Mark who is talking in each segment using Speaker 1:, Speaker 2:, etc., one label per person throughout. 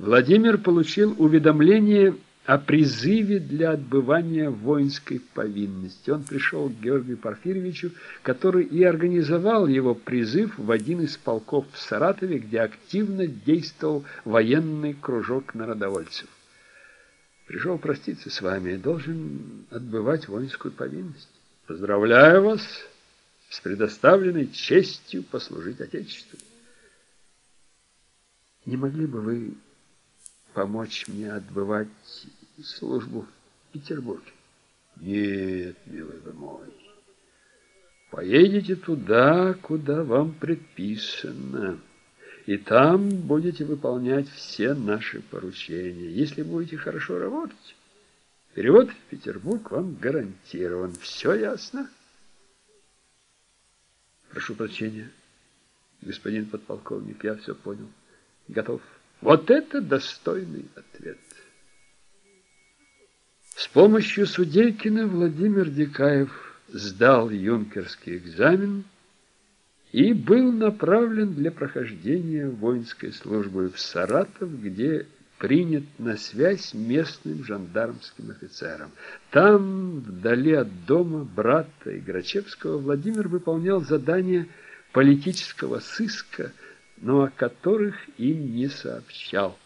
Speaker 1: Владимир получил уведомление о призыве для отбывания воинской повинности. Он пришел к Георгию Порфирьевичу, который и организовал его призыв в один из полков в Саратове, где активно действовал военный кружок народовольцев. Пришел проститься с вами, должен отбывать воинскую повинность. Поздравляю вас с предоставленной честью послужить Отечеству. Не могли бы вы помочь мне отбывать службу в Петербурге? Нет, милый вы мой. Поедете туда, куда вам предписано, и там будете выполнять все наши поручения. Если будете хорошо работать, перевод в Петербург вам гарантирован. Все ясно? Прошу прощения, господин подполковник, я все понял. Готов. Вот это достойный ответ. С помощью Судейкина Владимир Дикаев сдал юнкерский экзамен и был направлен для прохождения воинской службы в Саратов, где принят на связь местным жандармским офицером. Там, вдали от дома брата Играчевского, Владимир выполнял задания политического сыска, но о которых им не сообщал.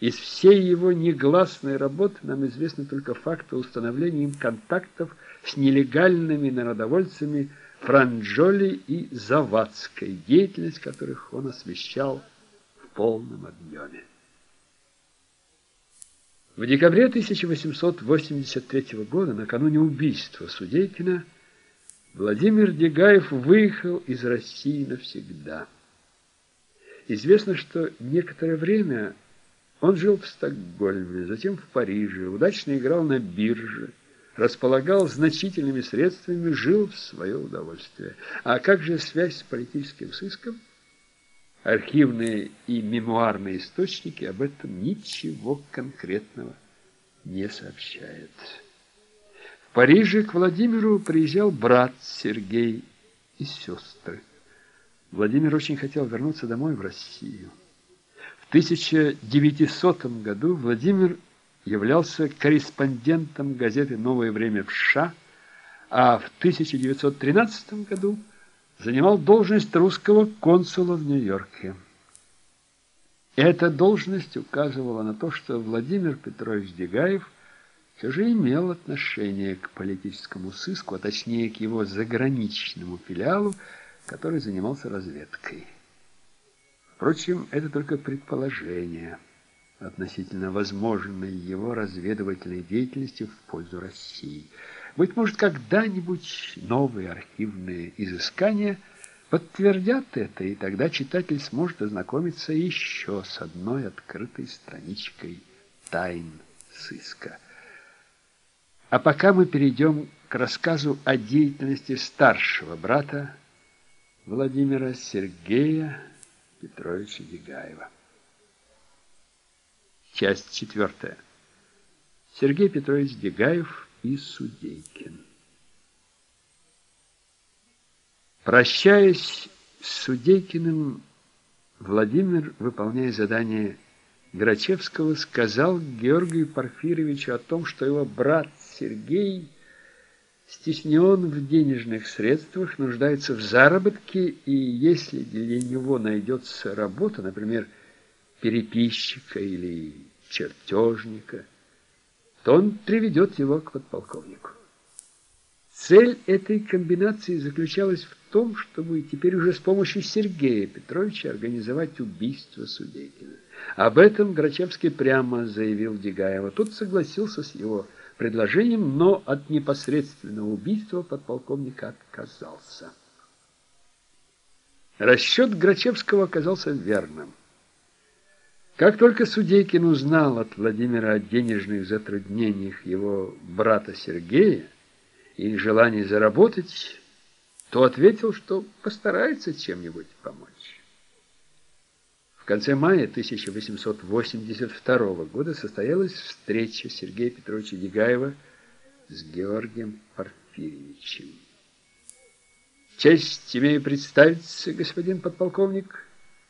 Speaker 1: Из всей его негласной работы нам известны только факты установления им контактов с нелегальными народовольцами Франджоли и Завадской, деятельность которых он освещал в полном объеме. В декабре 1883 года, накануне убийства Судейкина, Владимир Дегаев выехал из России навсегда. Известно, что некоторое время он жил в Стокгольме, затем в Париже, удачно играл на бирже, располагал значительными средствами, жил в свое удовольствие. А как же связь с политическим сыском? Архивные и мемуарные источники об этом ничего конкретного не сообщают. В Париже к Владимиру приезжал брат Сергей и сестры. Владимир очень хотел вернуться домой в Россию. В 1900 году Владимир являлся корреспондентом газеты «Новое время» в США, а в 1913 году занимал должность русского консула в Нью-Йорке. Эта должность указывала на то, что Владимир Петрович Дегаев все же имел отношение к политическому сыску, а точнее к его заграничному филиалу, который занимался разведкой. Впрочем, это только предположение относительно возможной его разведывательной деятельности в пользу России. Быть может, когда-нибудь новые архивные изыскания подтвердят это, и тогда читатель сможет ознакомиться еще с одной открытой страничкой тайн сыска. А пока мы перейдем к рассказу о деятельности старшего брата Владимира Сергея Петровича Дегаева. Часть четвертая. Сергей Петрович Дегаев и Судейкин. Прощаясь с Судейкиным, Владимир, выполняя задание Грачевского, сказал Георгию Порфирьевичу о том, что его брат Сергей стеснен в денежных средствах, нуждается в заработке, и если для него найдется работа, например, переписчика или чертежника, то он приведет его к подполковнику. Цель этой комбинации заключалась в том, чтобы теперь уже с помощью Сергея Петровича организовать убийство Судейкина. Об этом Грачевский прямо заявил Дегаева. Тот согласился с его предложением, но от непосредственного убийства подполковника отказался. Расчет Грачевского оказался верным. Как только Судейкин узнал от Владимира о денежных затруднениях его брата Сергея и желании заработать, то ответил, что постарается чем-нибудь помочь. В конце мая 1882 года состоялась встреча Сергея Петровича Дегаева с Георгием Порфирьевичем. «Честь имею представиться, господин подполковник»,